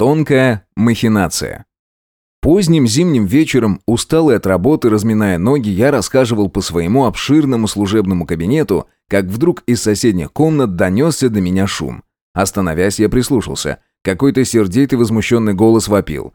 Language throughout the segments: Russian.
Тонкая махинация. Поздним зимним вечером, усталый от работы, разминая ноги, я рассказывал по своему обширному служебному кабинету, как вдруг из соседних комнат донесся до меня шум. Остановясь, я прислушался. Какой-то сердитый возмущенный голос вопил.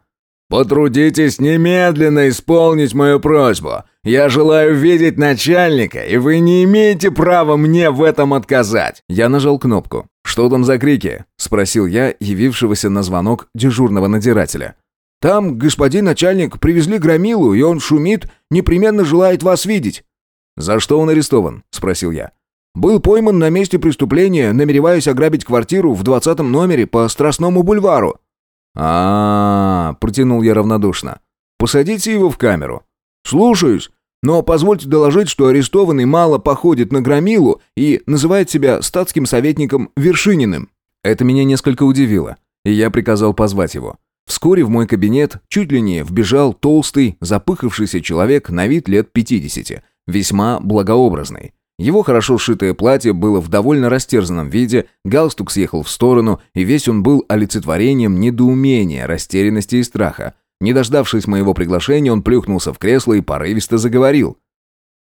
«Потрудитесь немедленно исполнить мою просьбу. Я желаю видеть начальника, и вы не имеете права мне в этом отказать». Я нажал кнопку. «Что там за крики?» – спросил я, явившегося на звонок дежурного надзирателя. «Там, господин начальник, привезли громилу, и он шумит, непременно желает вас видеть». «За что он арестован?» – спросил я. «Был пойман на месте преступления, намереваясь ограбить квартиру в двадцатом номере по Страстному бульвару» а, протянул я равнодушно. «Посадите его в камеру». «Слушаюсь, но позвольте доложить, что арестованный мало походит на Громилу и называет себя статским советником Вершининым». Это меня несколько удивило, и я приказал позвать его. Вскоре в мой кабинет чуть ли не вбежал толстый, запыхавшийся человек на вид лет 50, весьма благообразный. Его хорошо сшитое платье было в довольно растерзанном виде, галстук съехал в сторону, и весь он был олицетворением недоумения, растерянности и страха. Не дождавшись моего приглашения, он плюхнулся в кресло и порывисто заговорил.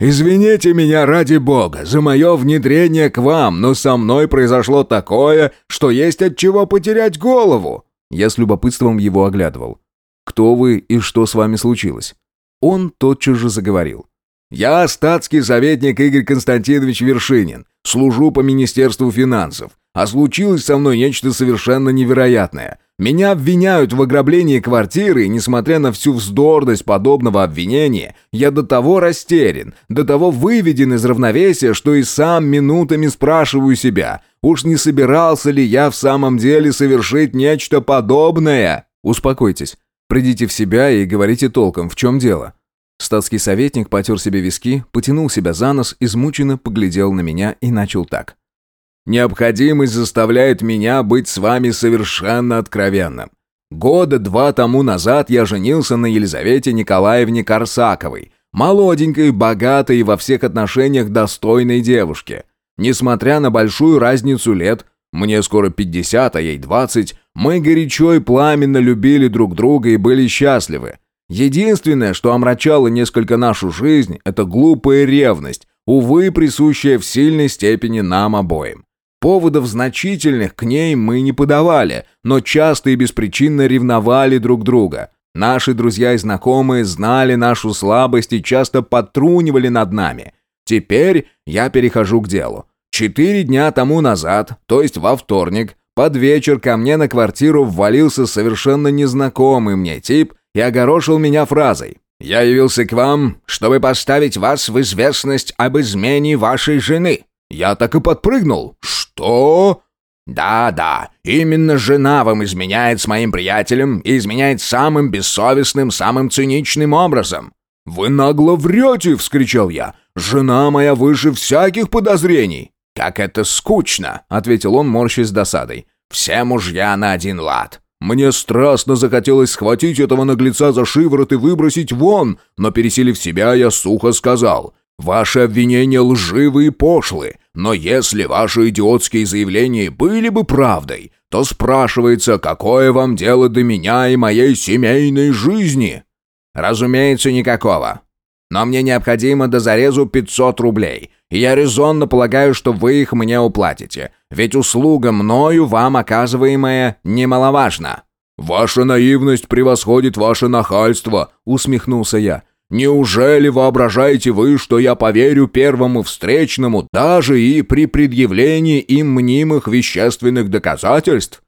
«Извините меня ради бога за мое внедрение к вам, но со мной произошло такое, что есть от чего потерять голову!» Я с любопытством его оглядывал. «Кто вы и что с вами случилось?» Он тотчас же заговорил. Я статский советник Игорь Константинович Вершинин, служу по Министерству финансов. А случилось со мной нечто совершенно невероятное. Меня обвиняют в ограблении квартиры, и несмотря на всю вздорность подобного обвинения, я до того растерян, до того выведен из равновесия, что и сам минутами спрашиваю себя, уж не собирался ли я в самом деле совершить нечто подобное? Успокойтесь, придите в себя и говорите толком, в чем дело. Статский советник потер себе виски, потянул себя за нос, измученно поглядел на меня и начал так. «Необходимость заставляет меня быть с вами совершенно откровенным. Года два тому назад я женился на Елизавете Николаевне Корсаковой, молоденькой, богатой и во всех отношениях достойной девушке. Несмотря на большую разницу лет, мне скоро 50, а ей 20, мы горячо и пламенно любили друг друга и были счастливы. Единственное, что омрачало несколько нашу жизнь, это глупая ревность, увы, присущая в сильной степени нам обоим. Поводов значительных к ней мы не подавали, но часто и беспричинно ревновали друг друга. Наши друзья и знакомые знали нашу слабость и часто подтрунивали над нами. Теперь я перехожу к делу. Четыре дня тому назад, то есть во вторник, под вечер ко мне на квартиру ввалился совершенно незнакомый мне тип и огорошил меня фразой. «Я явился к вам, чтобы поставить вас в известность об измене вашей жены». Я так и подпрыгнул. «Что?» «Да-да, именно жена вам изменяет с моим приятелем и изменяет самым бессовестным, самым циничным образом». «Вы нагло врете!» — вскричал я. «Жена моя выше всяких подозрений!» «Как это скучно!» — ответил он, морщась досадой. «Все мужья на один лад. Мне страстно захотелось схватить этого наглеца за шиворот и выбросить вон, но, пересилив себя, я сухо сказал, «Ваши обвинения лживы и пошлы, но если ваши идиотские заявления были бы правдой, то спрашивается, какое вам дело до меня и моей семейной жизни?» «Разумеется, никакого. Но мне необходимо до зарезу 500 рублей, я резонно полагаю, что вы их мне уплатите, ведь услуга мною вам оказываемая немаловажна». «Ваша наивность превосходит ваше нахальство», — усмехнулся я. «Неужели воображаете вы, что я поверю первому встречному даже и при предъявлении им мнимых вещественных доказательств?»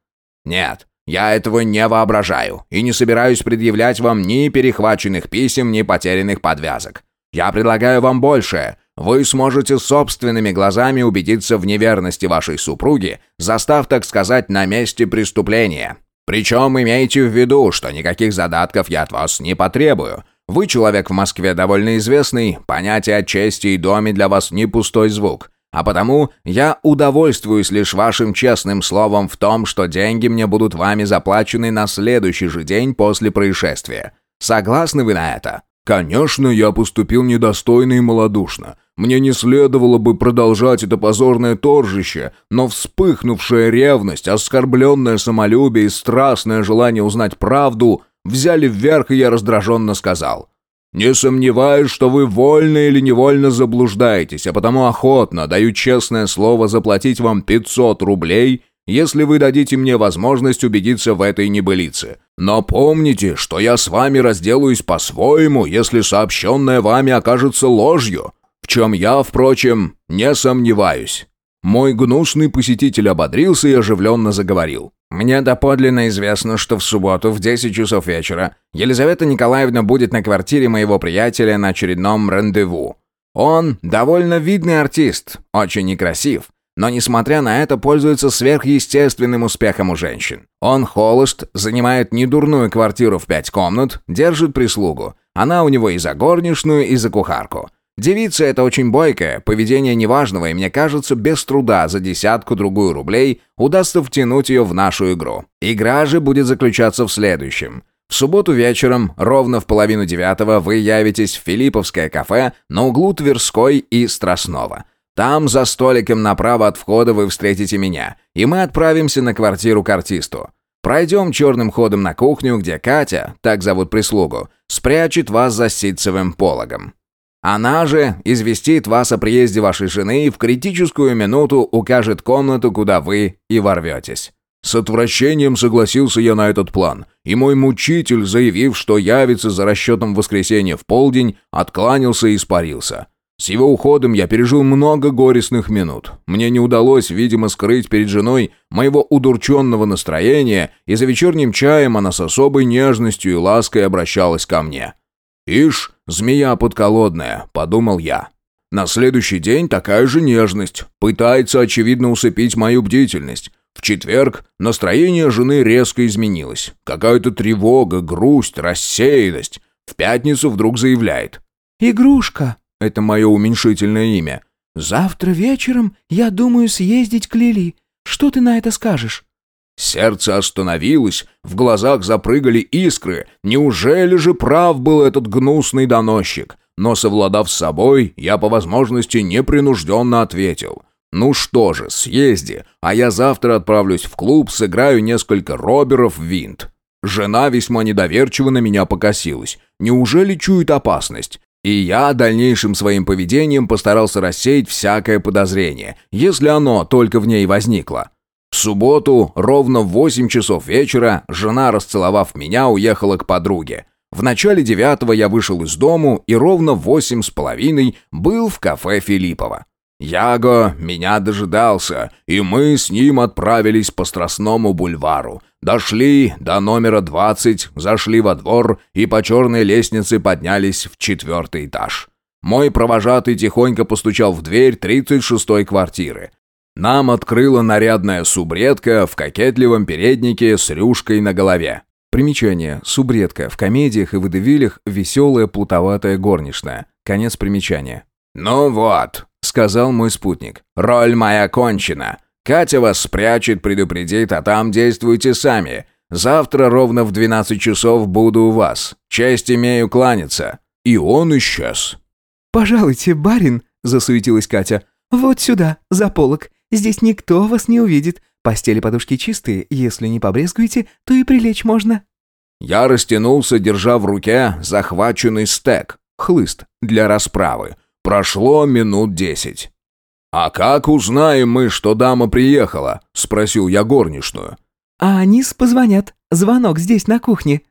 «Нет, я этого не воображаю и не собираюсь предъявлять вам ни перехваченных писем, ни потерянных подвязок. Я предлагаю вам большее. Вы сможете собственными глазами убедиться в неверности вашей супруги, застав, так сказать, на месте преступления. Причем имейте в виду, что никаких задатков я от вас не потребую. Вы человек в Москве довольно известный, понятие о чести и доме для вас не пустой звук. А потому я удовольствуюсь лишь вашим честным словом в том, что деньги мне будут вами заплачены на следующий же день после происшествия. Согласны вы на это? Конечно, я поступил недостойно и малодушно. Мне не следовало бы продолжать это позорное торжище, но вспыхнувшая ревность, оскорбленное самолюбие и страстное желание узнать правду взяли вверх, и я раздраженно сказал. «Не сомневаюсь, что вы вольно или невольно заблуждаетесь, а потому охотно даю честное слово заплатить вам 500 рублей – если вы дадите мне возможность убедиться в этой небылице. Но помните, что я с вами разделаюсь по-своему, если сообщенное вами окажется ложью, в чем я, впрочем, не сомневаюсь». Мой гнусный посетитель ободрился и оживленно заговорил. «Мне доподлинно известно, что в субботу в 10 часов вечера Елизавета Николаевна будет на квартире моего приятеля на очередном рандеву. Он довольно видный артист, очень некрасив, но, несмотря на это, пользуется сверхъестественным успехом у женщин. Он холост, занимает недурную квартиру в пять комнат, держит прислугу. Она у него и за горничную, и за кухарку. Девица эта очень бойкая, поведение неважного, и мне кажется, без труда за десятку-другую рублей удастся втянуть ее в нашу игру. Игра же будет заключаться в следующем. В субботу вечером, ровно в половину девятого, вы явитесь в Филипповское кафе на углу Тверской и Страстного. Там, за столиком направо от входа, вы встретите меня, и мы отправимся на квартиру к артисту. Пройдем черным ходом на кухню, где Катя, так зовут прислугу, спрячет вас за ситцевым пологом. Она же известит вас о приезде вашей жены и в критическую минуту укажет комнату, куда вы и ворветесь. С отвращением согласился я на этот план, и мой мучитель, заявив, что явится за расчетом воскресенья в полдень, откланялся и испарился. С его уходом я пережил много горестных минут. Мне не удалось, видимо, скрыть перед женой моего удурченного настроения, и за вечерним чаем она с особой нежностью и лаской обращалась ко мне. «Ишь, змея подколодная», — подумал я. На следующий день такая же нежность. Пытается, очевидно, усыпить мою бдительность. В четверг настроение жены резко изменилось. Какая-то тревога, грусть, рассеянность. В пятницу вдруг заявляет. «Игрушка». Это мое уменьшительное имя. «Завтра вечером я думаю съездить к Лили. Что ты на это скажешь?» Сердце остановилось, в глазах запрыгали искры. Неужели же прав был этот гнусный доносчик? Но, совладав с собой, я по возможности непринужденно ответил. «Ну что же, съезди, а я завтра отправлюсь в клуб, сыграю несколько роберов в винт». Жена весьма недоверчиво на меня покосилась. Неужели чует опасность? И я дальнейшим своим поведением постарался рассеять всякое подозрение, если оно только в ней возникло. В субботу, ровно в 8 часов вечера, жена, расцеловав меня, уехала к подруге. В начале девятого я вышел из дому и ровно в восемь с половиной был в кафе Филиппова. Яго меня дожидался, и мы с ним отправились по Страстному бульвару. Дошли до номера 20, зашли во двор и по черной лестнице поднялись в четвертый этаж. Мой провожатый тихонько постучал в дверь 36-й квартиры. Нам открыла нарядная субредка в кокетливом переднике с рюшкой на голове. Примечание. Субредка. В комедиях и водевилях веселая плутоватая горничная. Конец примечания. «Ну вот», — сказал мой спутник, — «роль моя кончена. Катя вас спрячет, предупредит, а там действуйте сами. Завтра ровно в 12 часов буду у вас. Честь имею кланяться». И он исчез. «Пожалуйте, барин», — засуетилась Катя. «Вот сюда, за полок. Здесь никто вас не увидит. Постели подушки чистые. Если не побрезгуете, то и прилечь можно». Я растянулся, держа в руке захваченный стек, хлыст для расправы. Прошло минут десять. «А как узнаем мы, что дама приехала?» — спросил я горничную. «А они позвонят. Звонок здесь, на кухне».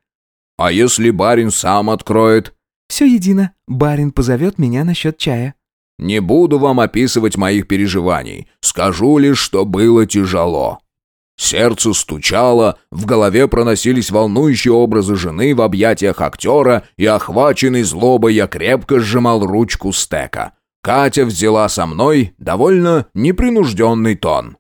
«А если барин сам откроет?» «Все едино. Барин позовет меня насчет чая». «Не буду вам описывать моих переживаний. Скажу лишь, что было тяжело». Сердце стучало, в голове проносились волнующие образы жены в объятиях актера, и охваченный злобой я крепко сжимал ручку стека. Катя взяла со мной довольно непринужденный тон.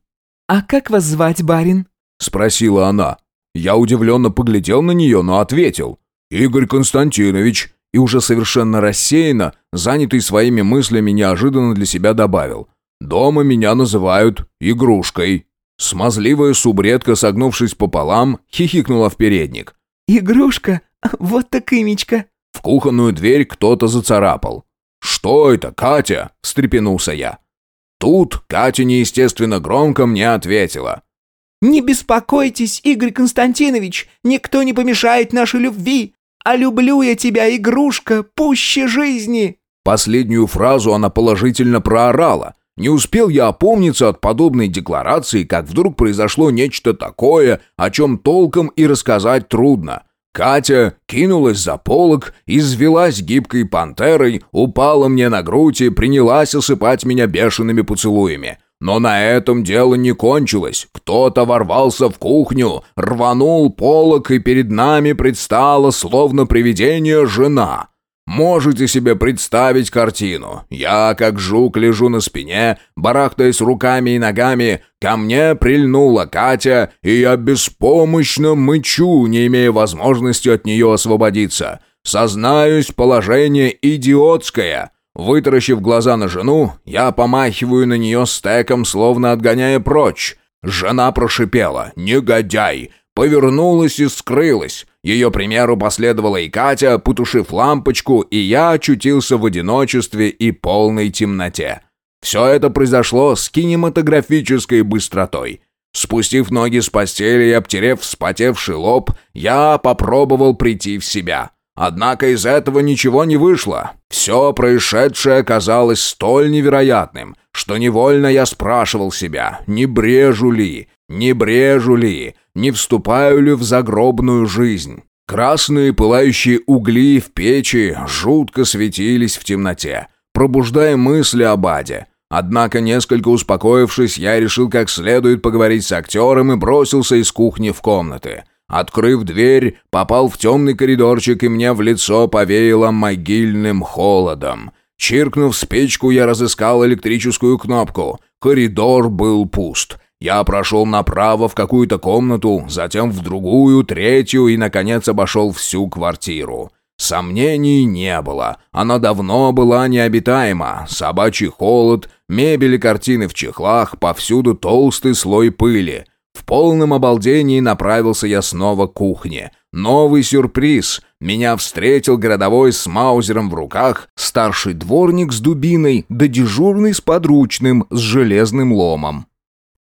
«А как вас звать, барин?» — спросила она. Я удивленно поглядел на нее, но ответил. «Игорь Константинович». И уже совершенно рассеянно, занятый своими мыслями, неожиданно для себя добавил. «Дома меня называют игрушкой». Смазливая субредка, согнувшись пополам, хихикнула в передник. «Игрушка? Вот так имечка!» В кухонную дверь кто-то зацарапал. «Что это, Катя?» – встрепенулся я. Тут Катя неестественно громко мне ответила. «Не беспокойтесь, Игорь Константинович, никто не помешает нашей любви, а люблю я тебя, игрушка, пуще жизни!» Последнюю фразу она положительно проорала. Не успел я опомниться от подобной декларации, как вдруг произошло нечто такое, о чем толком и рассказать трудно. Катя кинулась за полок, извелась гибкой пантерой, упала мне на грудь и принялась осыпать меня бешеными поцелуями. Но на этом дело не кончилось. Кто-то ворвался в кухню, рванул полок, и перед нами предстала, словно привидение, жена. Можете себе представить картину. Я, как жук, лежу на спине, барахтаясь руками и ногами. Ко мне прильнула Катя, и я беспомощно мычу, не имея возможности от нее освободиться. Сознаюсь, положение идиотское. Вытаращив глаза на жену, я помахиваю на нее стеком, словно отгоняя прочь. Жена прошипела «Негодяй!» повернулась и скрылась. Ее примеру последовала и Катя, потушив лампочку, и я очутился в одиночестве и полной темноте. Все это произошло с кинематографической быстротой. Спустив ноги с постели и обтерев вспотевший лоб, я попробовал прийти в себя. Однако из этого ничего не вышло. Все происшедшее оказалось столь невероятным, что невольно я спрашивал себя, не брежу ли, не брежу ли, не вступаю ли в загробную жизнь. Красные пылающие угли в печи жутко светились в темноте, пробуждая мысли об аде. Однако, несколько успокоившись, я решил как следует поговорить с актером и бросился из кухни в комнаты. Открыв дверь, попал в темный коридорчик, и мне в лицо повеяло могильным холодом. Чиркнув спичку, я разыскал электрическую кнопку. Коридор был пуст. Я прошел направо в какую-то комнату, затем в другую, третью и, наконец, обошел всю квартиру. Сомнений не было. Она давно была необитаема. Собачий холод, мебель и картины в чехлах, повсюду толстый слой пыли. В полном обалдении направился я снова к кухне. Новый сюрприз. Меня встретил городовой с маузером в руках, старший дворник с дубиной, да дежурный с подручным, с железным ломом.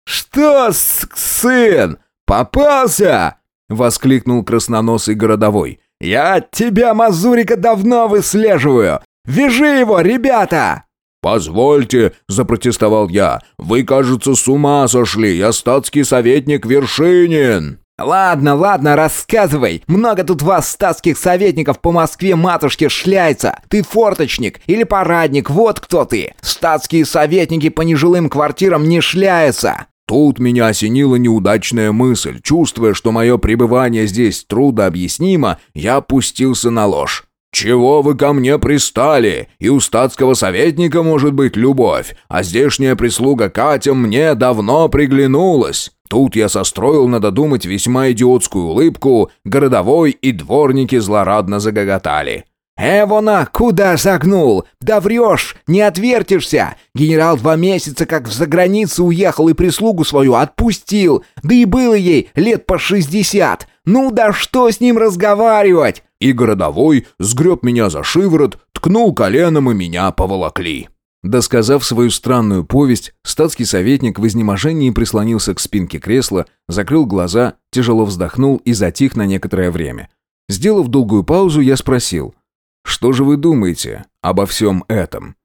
«Что, сын, попался?» — воскликнул красноносый городовой. «Я тебя, Мазурика, давно выслеживаю! Вяжи его, ребята!» «Позвольте», — запротестовал я, — «вы, кажется, с ума сошли, я статский советник Вершинин». «Ладно, ладно, рассказывай. Много тут вас, статских советников, по Москве матушке шляется. Ты форточник или парадник, вот кто ты. Статские советники по нежилым квартирам не шляются». Тут меня осенила неудачная мысль. Чувствуя, что мое пребывание здесь трудообъяснимо, я опустился на ложь. «Чего вы ко мне пристали? И у статского советника может быть любовь, а здешняя прислуга Катя мне давно приглянулась». Тут я состроил, надо думать, весьма идиотскую улыбку, городовой и дворники злорадно загоготали. «Эвона, куда загнул? Да врешь, не отвертишься! Генерал два месяца как в заграницу уехал и прислугу свою отпустил, да и было ей лет по шестьдесят. Ну да что с ним разговаривать?» И городовой сгреб меня за шиворот, ткнул коленом и меня поволокли. Досказав свою странную повесть, статский советник в изнеможении прислонился к спинке кресла, закрыл глаза, тяжело вздохнул и затих на некоторое время. Сделав долгую паузу, я спросил – что же вы думаете обо всем этом?»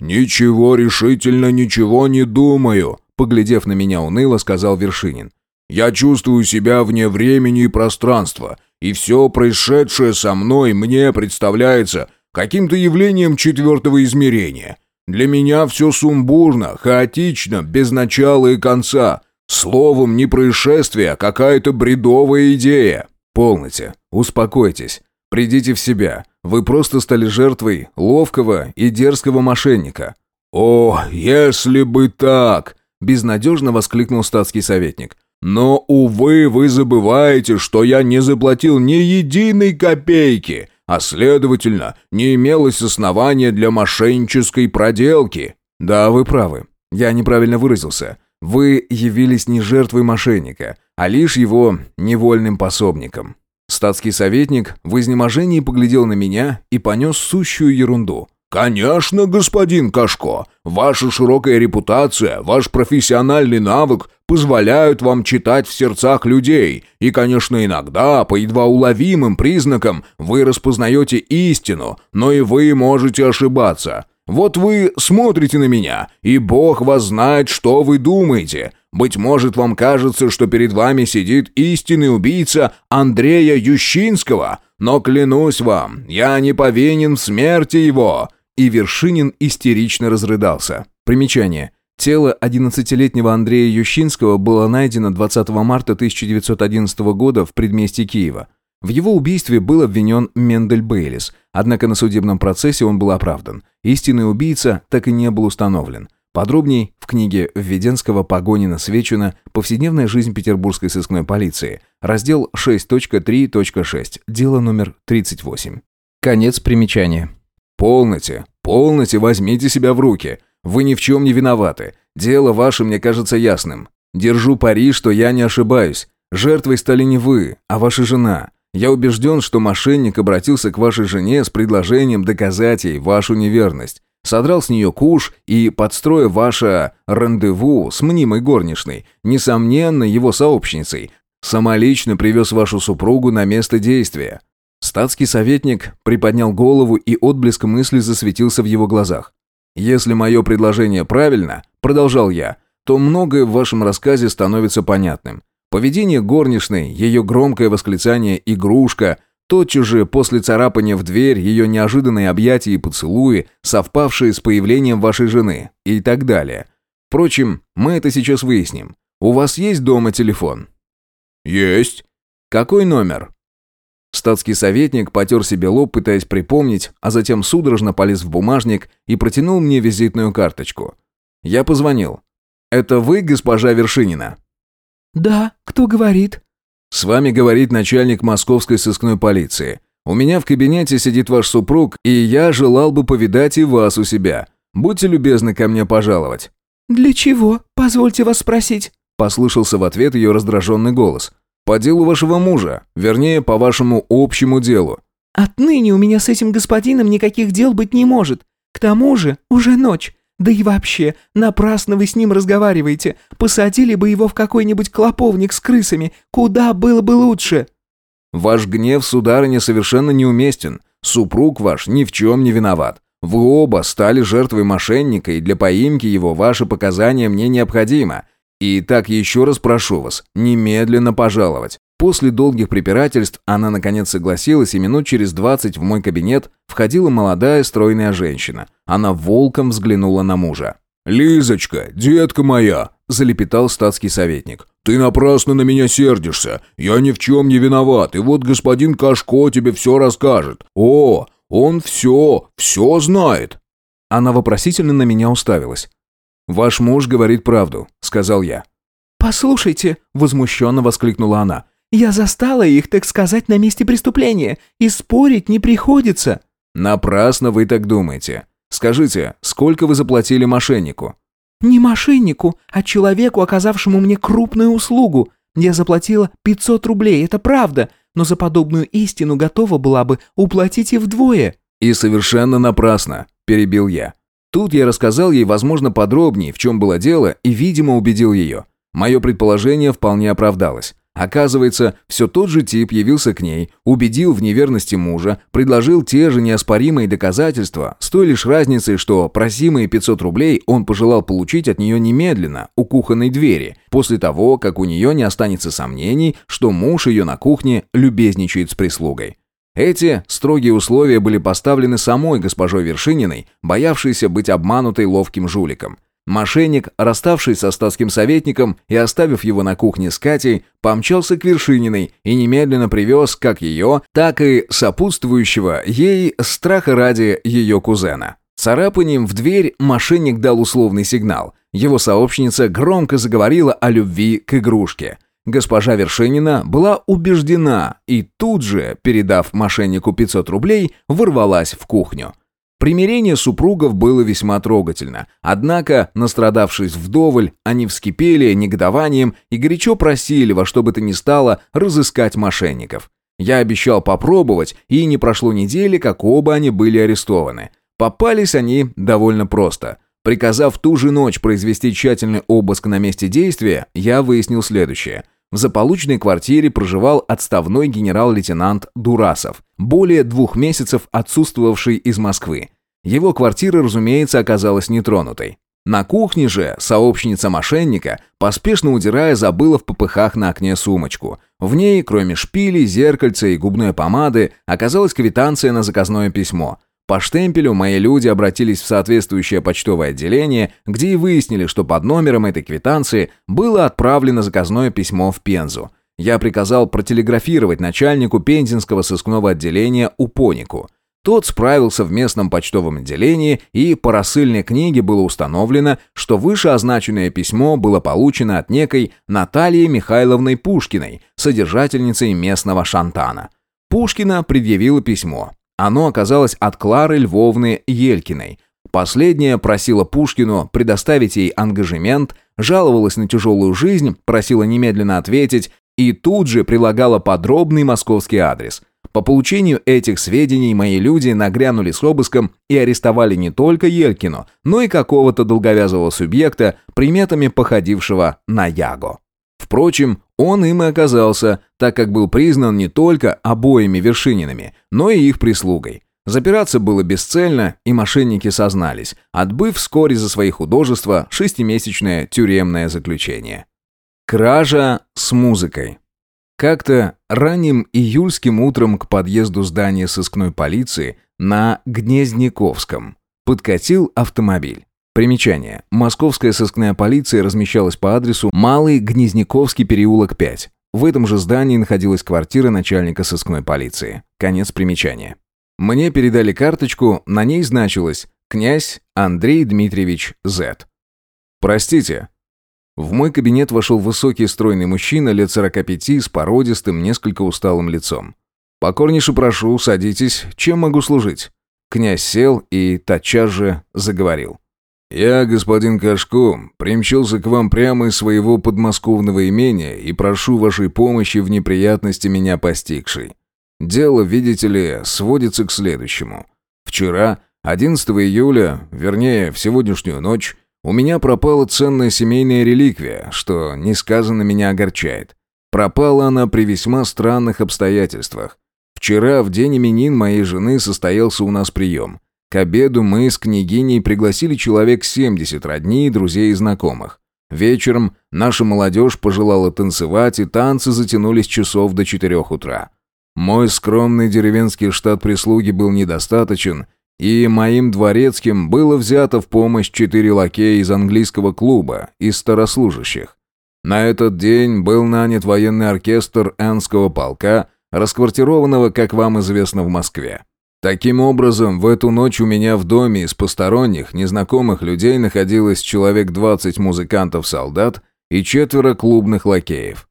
«Ничего решительно, ничего не думаю», — поглядев на меня уныло, сказал Вершинин. «Я чувствую себя вне времени и пространства, и все происшедшее со мной мне представляется каким-то явлением четвертого измерения. Для меня все сумбурно, хаотично, без начала и конца. Словом, не происшествие, а какая-то бредовая идея». «Полноте, успокойтесь, придите в себя. Вы просто стали жертвой ловкого и дерзкого мошенника». «О, если бы так!» – безнадежно воскликнул статский советник. «Но, увы, вы забываете, что я не заплатил ни единой копейки, а, следовательно, не имелось основания для мошеннической проделки». «Да, вы правы. Я неправильно выразился. Вы явились не жертвой мошенника, а лишь его невольным пособником. Статский советник в изнеможении поглядел на меня и понес сущую ерунду. «Конечно, господин Кашко. Ваша широкая репутация, ваш профессиональный навык позволяют вам читать в сердцах людей, и, конечно, иногда, по едва уловимым признакам, вы распознаете истину, но и вы можете ошибаться. Вот вы смотрите на меня, и Бог вас знает, что вы думаете. Быть может, вам кажется, что перед вами сидит истинный убийца Андрея Ющинского, но клянусь вам, я не повинен в смерти его и Вершинин истерично разрыдался. Примечание. Тело 11-летнего Андрея Ющинского было найдено 20 марта 1911 года в предместье Киева. В его убийстве был обвинен Мендель Бейлис, однако на судебном процессе он был оправдан. Истинный убийца так и не был установлен. Подробней в книге Введенского Погонина-Свечина «Повседневная жизнь петербургской сыскной полиции», раздел 6.3.6, дело номер 38. Конец примечания. «Полноте, полноте, возьмите себя в руки. Вы ни в чем не виноваты. Дело ваше мне кажется ясным. Держу пари, что я не ошибаюсь. Жертвой стали не вы, а ваша жена. Я убежден, что мошенник обратился к вашей жене с предложением доказать ей вашу неверность. Содрал с нее куш и, подстроив ваше рандеву с мнимой горничной, несомненно, его сообщницей, самолично привез вашу супругу на место действия. Статский советник приподнял голову, и отблеск мысли засветился в его глазах. «Если мое предложение правильно, — продолжал я, — то многое в вашем рассказе становится понятным. Поведение горничной, ее громкое восклицание «игрушка», тотчас же после царапания в дверь, ее неожиданные объятия и поцелуи, совпавшие с появлением вашей жены и так далее. Впрочем, мы это сейчас выясним. У вас есть дома телефон?» «Есть». «Какой номер?» Статский советник потер себе лоб, пытаясь припомнить, а затем судорожно полез в бумажник и протянул мне визитную карточку. Я позвонил. «Это вы, госпожа Вершинина?» «Да, кто говорит?» «С вами говорит начальник московской сыскной полиции. У меня в кабинете сидит ваш супруг, и я желал бы повидать и вас у себя. Будьте любезны ко мне пожаловать». «Для чего? Позвольте вас спросить». Послышался в ответ ее раздраженный голос. «По делу вашего мужа. Вернее, по вашему общему делу». «Отныне у меня с этим господином никаких дел быть не может. К тому же уже ночь. Да и вообще, напрасно вы с ним разговариваете. Посадили бы его в какой-нибудь клоповник с крысами. Куда было бы лучше?» «Ваш гнев, сударыня, совершенно неуместен. Супруг ваш ни в чем не виноват. Вы оба стали жертвой мошенника, и для поимки его ваши показания мне необходимо. И так еще раз прошу вас, немедленно пожаловать. После долгих препирательств она наконец согласилась, и минут через двадцать в мой кабинет входила молодая стройная женщина. Она волком взглянула на мужа. «Лизочка, детка моя!» – залепетал статский советник. «Ты напрасно на меня сердишься. Я ни в чем не виноват, и вот господин Кашко тебе все расскажет. О, он все, все знает!» Она вопросительно на меня уставилась. «Ваш муж говорит правду», — сказал я. «Послушайте», — возмущенно воскликнула она, «я застала их, так сказать, на месте преступления, и спорить не приходится». «Напрасно вы так думаете. Скажите, сколько вы заплатили мошеннику?» «Не мошеннику, а человеку, оказавшему мне крупную услугу. Я заплатила 500 рублей, это правда, но за подобную истину готова была бы уплатить и вдвое». «И совершенно напрасно», — перебил я. Тут я рассказал ей, возможно, подробнее, в чем было дело, и, видимо, убедил ее. Мое предположение вполне оправдалось. Оказывается, все тот же тип явился к ней, убедил в неверности мужа, предложил те же неоспоримые доказательства, с той лишь разницей, что просимые 500 рублей он пожелал получить от нее немедленно, у кухонной двери, после того, как у нее не останется сомнений, что муж ее на кухне любезничает с прислугой. Эти строгие условия были поставлены самой госпожой Вершининой, боявшейся быть обманутой ловким жуликом. Мошенник, расставшись со статским советником и оставив его на кухне с Катей, помчался к Вершининой и немедленно привез как ее, так и сопутствующего ей страха ради ее кузена. Царапанием в дверь мошенник дал условный сигнал. Его сообщница громко заговорила о любви к игрушке – Госпожа Вершинина была убеждена и тут же, передав мошеннику 500 рублей, ворвалась в кухню. Примирение супругов было весьма трогательно. Однако, настрадавшись вдоволь, они вскипели негодованием и горячо просили во что бы то ни стало разыскать мошенников. Я обещал попробовать, и не прошло недели, как оба они были арестованы. Попались они довольно просто. Приказав ту же ночь произвести тщательный обыск на месте действия, я выяснил следующее. В заполученной квартире проживал отставной генерал-лейтенант Дурасов, более двух месяцев отсутствовавший из Москвы. Его квартира, разумеется, оказалась нетронутой. На кухне же сообщница мошенника, поспешно удирая, забыла в попыхах на окне сумочку. В ней, кроме шпилей, зеркальца и губной помады, оказалась квитанция на заказное письмо. По штемпелю мои люди обратились в соответствующее почтовое отделение, где и выяснили, что под номером этой квитанции было отправлено заказное письмо в Пензу. Я приказал протелеграфировать начальнику пензенского сыскного отделения Упонику – тот справился в местном почтовом отделении, и по рассыльной книге было установлено, что вышеозначенное письмо было получено от некой Натальи Михайловны Пушкиной, содержательницей местного шантана. Пушкина предъявила письмо. Оно оказалось от Клары Львовны Елькиной. Последняя просила Пушкину предоставить ей ангажемент, жаловалась на тяжелую жизнь, просила немедленно ответить и тут же прилагала подробный московский адрес – по получению этих сведений мои люди нагрянули с обыском и арестовали не только Елькину, но и какого-то долговязого субъекта, приметами походившего на Яго. Впрочем, он им и оказался, так как был признан не только обоими Вершининами, но и их прислугой. Запираться было бесцельно, и мошенники сознались, отбыв вскоре за свои художества шестимесячное тюремное заключение. Кража с музыкой. Как-то ранним июльским утром к подъезду здания сыскной полиции на Гнезняковском подкатил автомобиль. Примечание. Московская сыскная полиция размещалась по адресу Малый Гнезняковский переулок 5. В этом же здании находилась квартира начальника сыскной полиции. Конец примечания. Мне передали карточку, на ней значилось «Князь Андрей Дмитриевич З». «Простите, в мой кабинет вошел высокий стройный мужчина лет 45 с породистым, несколько усталым лицом. «Покорнейше прошу, садитесь. Чем могу служить?» Князь сел и тотчас же заговорил. «Я, господин Кашко, примчился к вам прямо из своего подмосковного имения и прошу вашей помощи в неприятности меня постигшей. Дело, видите ли, сводится к следующему. Вчера, 11 июля, вернее, в сегодняшнюю ночь, у меня пропала ценная семейная реликвия, что несказанно меня огорчает. Пропала она при весьма странных обстоятельствах. Вчера, в день именин моей жены, состоялся у нас прием. К обеду мы с княгиней пригласили человек 70 родней, друзей и знакомых. Вечером наша молодежь пожелала танцевать, и танцы затянулись часов до 4 утра. Мой скромный деревенский штат прислуги был недостаточен, и моим дворецким было взято в помощь четыре лакея из английского клуба, из старослужащих. На этот день был нанят военный оркестр Энского полка, расквартированного, как вам известно, в Москве. Таким образом, в эту ночь у меня в доме из посторонних, незнакомых людей находилось человек 20 музыкантов-солдат и четверо клубных лакеев.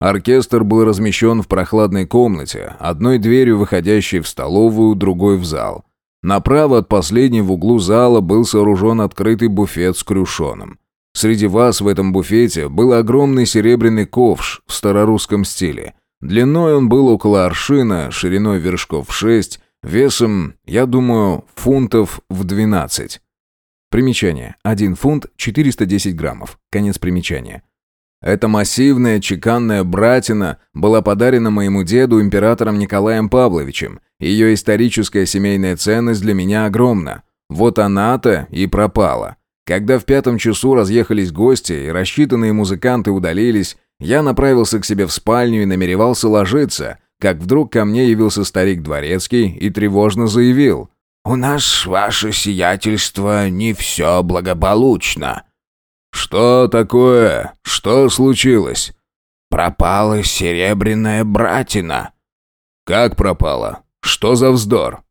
Оркестр был размещен в прохладной комнате, одной дверью выходящей в столовую, другой в зал – Направо от последней в углу зала был сооружен открытый буфет с крюшоном. Среди вас в этом буфете был огромный серебряный ковш в старорусском стиле. Длиной он был около аршина, шириной вершков 6, весом, я думаю, фунтов в 12. Примечание. 1 фунт 410 граммов. Конец примечания. Эта массивная чеканная братина была подарена моему деду императором Николаем Павловичем. Ее историческая семейная ценность для меня огромна. Вот она-то и пропала. Когда в пятом часу разъехались гости и рассчитанные музыканты удалились, я направился к себе в спальню и намеревался ложиться, как вдруг ко мне явился старик Дворецкий и тревожно заявил. «У нас, ваше сиятельство, не все благополучно». «Что такое? Что случилось?» «Пропала серебряная братина». «Как пропала? Что за вздор?»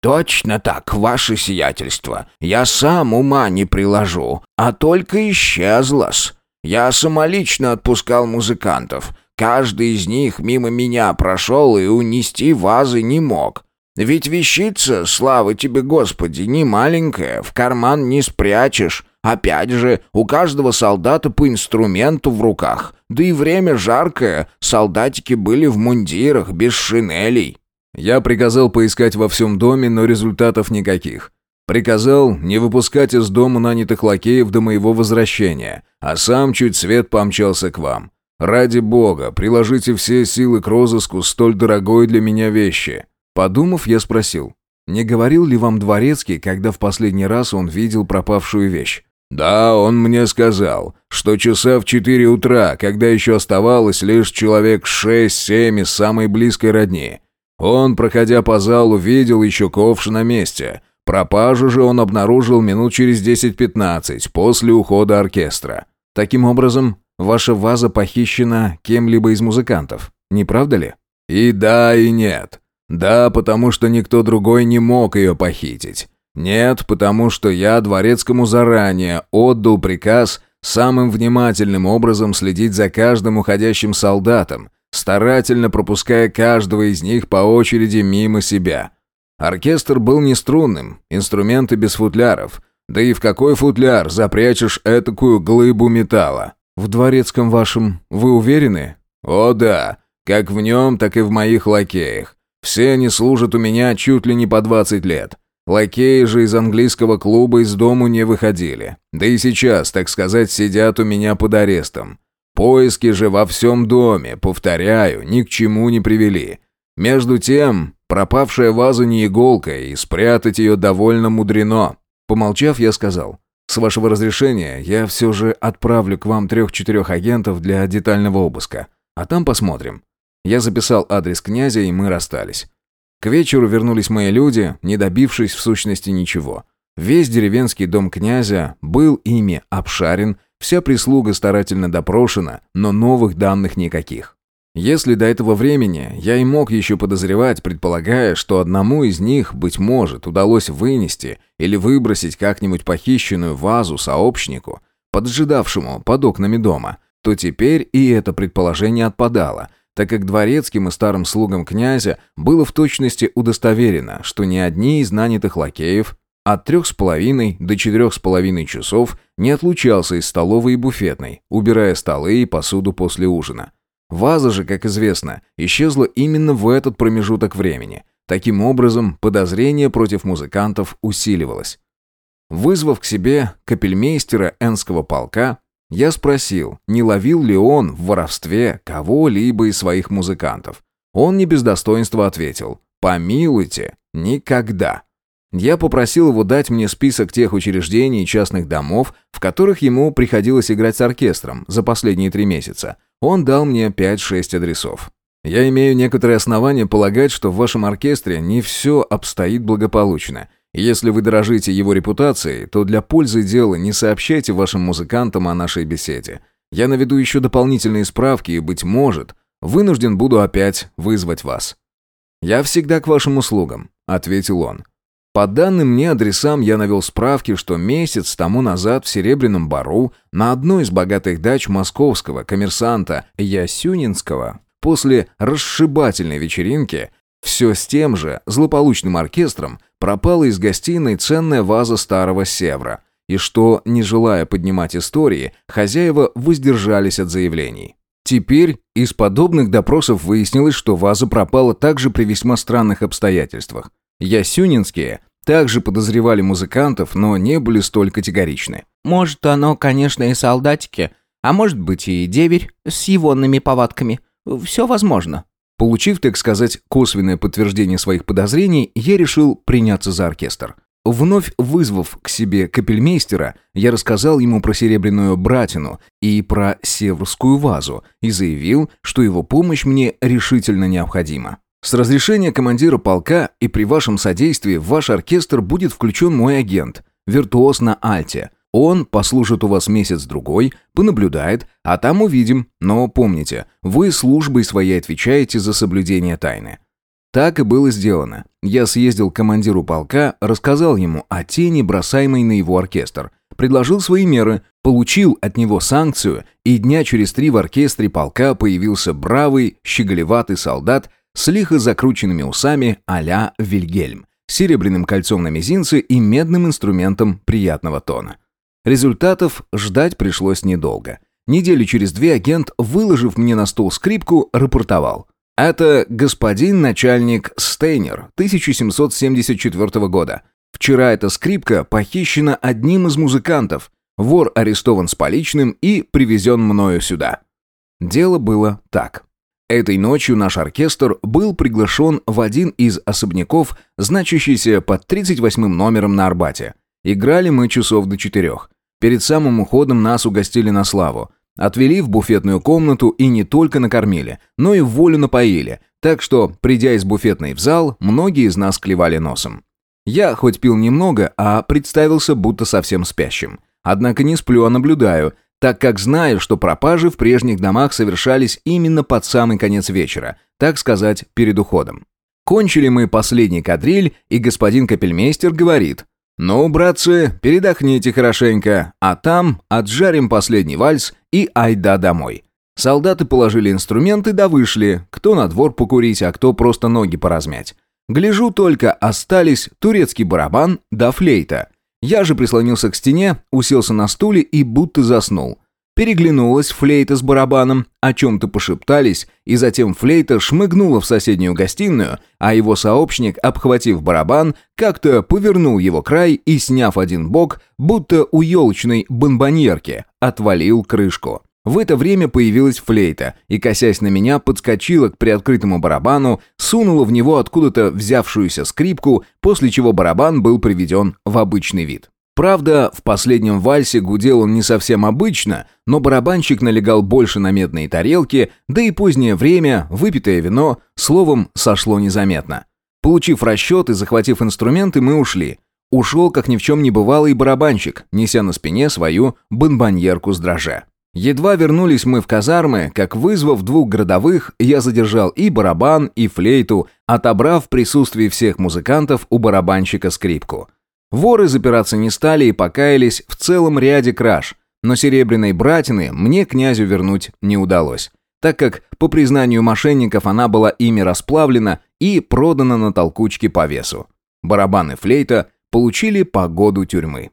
«Точно так, ваше сиятельство. Я сам ума не приложу, а только исчезла-с. Я самолично отпускал музыкантов. Каждый из них мимо меня прошел и унести вазы не мог. Ведь вещица, слава тебе, Господи, не маленькая, в карман не спрячешь. Опять же, у каждого солдата по инструменту в руках. Да и время жаркое, солдатики были в мундирах, без шинелей. Я приказал поискать во всем доме, но результатов никаких. Приказал не выпускать из дома нанятых лакеев до моего возвращения, а сам чуть свет помчался к вам. Ради бога, приложите все силы к розыску столь дорогой для меня вещи». Подумав, я спросил, не говорил ли вам Дворецкий, когда в последний раз он видел пропавшую вещь? «Да, он мне сказал, что часа в четыре утра, когда еще оставалось лишь человек шесть-семь из самой близкой родни. Он, проходя по залу, видел еще ковш на месте. Пропажу же он обнаружил минут через десять-пятнадцать после ухода оркестра. Таким образом, ваша ваза похищена кем-либо из музыкантов, не правда ли? И да, и нет. Да, потому что никто другой не мог ее похитить. Нет, потому что я дворецкому заранее отдал приказ самым внимательным образом следить за каждым уходящим солдатом, старательно пропуская каждого из них по очереди мимо себя. Оркестр был не струнным, инструменты без футляров. Да и в какой футляр запрячешь этакую глыбу металла? В дворецком вашем вы уверены? О да, как в нем, так и в моих лакеях. Все они служат у меня чуть ли не по 20 лет. Лакеи же из английского клуба из дому не выходили. Да и сейчас, так сказать, сидят у меня под арестом. Поиски же во всем доме, повторяю, ни к чему не привели. Между тем, пропавшая ваза не иголка, и спрятать ее довольно мудрено. Помолчав, я сказал, «С вашего разрешения я все же отправлю к вам трех-четырех агентов для детального обыска, а там посмотрим». Я записал адрес князя, и мы расстались. К вечеру вернулись мои люди, не добившись в сущности ничего. Весь деревенский дом князя был ими обшарен, вся прислуга старательно допрошена, но новых данных никаких. Если до этого времени я и мог еще подозревать, предполагая, что одному из них, быть может, удалось вынести или выбросить как-нибудь похищенную вазу сообщнику, поджидавшему под окнами дома, то теперь и это предположение отпадало, так как дворецким и старым слугам князя было в точности удостоверено, что ни одни из нанятых лакеев от трех с половиной до четырех с половиной часов не отлучался из столовой и буфетной, убирая столы и посуду после ужина. Ваза же, как известно, исчезла именно в этот промежуток времени. Таким образом, подозрение против музыкантов усиливалось. Вызвав к себе капельмейстера Энского полка, я спросил, не ловил ли он в воровстве кого-либо из своих музыкантов. Он не без достоинства ответил «Помилуйте, никогда». Я попросил его дать мне список тех учреждений и частных домов, в которых ему приходилось играть с оркестром за последние три месяца. Он дал мне 5-6 адресов. Я имею некоторые основания полагать, что в вашем оркестре не все обстоит благополучно, если вы дорожите его репутацией, то для пользы дела не сообщайте вашим музыкантам о нашей беседе. Я наведу еще дополнительные справки и, быть может, вынужден буду опять вызвать вас». «Я всегда к вашим услугам», — ответил он. По данным мне адресам я навел справки, что месяц тому назад в Серебряном Бару на одной из богатых дач московского коммерсанта Ясюнинского после расшибательной вечеринки все с тем же злополучным оркестром пропала из гостиной ценная ваза старого севра, и что, не желая поднимать истории, хозяева воздержались от заявлений. Теперь из подобных допросов выяснилось, что ваза пропала также при весьма странных обстоятельствах. Ясюнинские также подозревали музыкантов, но не были столь категоричны. «Может, оно, конечно, и солдатики, а может быть и деверь с егонными повадками. Все возможно», Получив, так сказать, косвенное подтверждение своих подозрений, я решил приняться за оркестр. Вновь вызвав к себе капельмейстера, я рассказал ему про серебряную братину и про северскую вазу и заявил, что его помощь мне решительно необходима. С разрешения командира полка и при вашем содействии в ваш оркестр будет включен мой агент, виртуоз на альте, он послужит у вас месяц-другой, понаблюдает, а там увидим. Но помните, вы службой своей отвечаете за соблюдение тайны. Так и было сделано. Я съездил к командиру полка, рассказал ему о тени, бросаемой на его оркестр. Предложил свои меры, получил от него санкцию, и дня через три в оркестре полка появился бравый, щеголеватый солдат с лихо закрученными усами а-ля Вильгельм, серебряным кольцом на мизинце и медным инструментом приятного тона. Результатов ждать пришлось недолго. Недели через две агент, выложив мне на стол скрипку, рапортовал. «Это господин начальник Стейнер, 1774 года. Вчера эта скрипка похищена одним из музыкантов. Вор арестован с поличным и привезен мною сюда. Дело было так. Этой ночью наш оркестр был приглашен в один из особняков, значащийся под 38 номером на Арбате. Играли мы часов до четырех. Перед самым уходом нас угостили на славу. Отвели в буфетную комнату и не только накормили, но и в волю напоили, так что, придя из буфетной в зал, многие из нас клевали носом. Я хоть пил немного, а представился будто совсем спящим. Однако не сплю, а наблюдаю, так как знаю, что пропажи в прежних домах совершались именно под самый конец вечера, так сказать, перед уходом. Кончили мы последний кадриль, и господин капельмейстер говорит, «Ну, братцы, передохните хорошенько, а там отжарим последний вальс и айда домой». Солдаты положили инструменты да вышли, кто на двор покурить, а кто просто ноги поразмять. Гляжу только, остались турецкий барабан да флейта. Я же прислонился к стене, уселся на стуле и будто заснул. Переглянулась флейта с барабаном, о чем-то пошептались, и затем флейта шмыгнула в соседнюю гостиную, а его сообщник, обхватив барабан, как-то повернул его край и, сняв один бок, будто у елочной бомбоньерки, отвалил крышку. В это время появилась флейта и, косясь на меня, подскочила к приоткрытому барабану, сунула в него откуда-то взявшуюся скрипку, после чего барабан был приведен в обычный вид. Правда, в последнем вальсе гудел он не совсем обычно, но барабанщик налегал больше на медные тарелки, да и позднее время, выпитое вино, словом, сошло незаметно. Получив расчет и захватив инструменты, мы ушли. Ушел, как ни в чем не бывало, и барабанщик, неся на спине свою бомбоньерку с дроже. Едва вернулись мы в казармы, как вызвав двух городовых, я задержал и барабан, и флейту, отобрав в присутствии всех музыкантов у барабанщика скрипку. Воры запираться не стали и покаялись в целом ряде краж, но серебряной братины мне князю вернуть не удалось, так как, по признанию мошенников, она была ими расплавлена и продана на толкучке по весу. Барабаны флейта получили по году тюрьмы.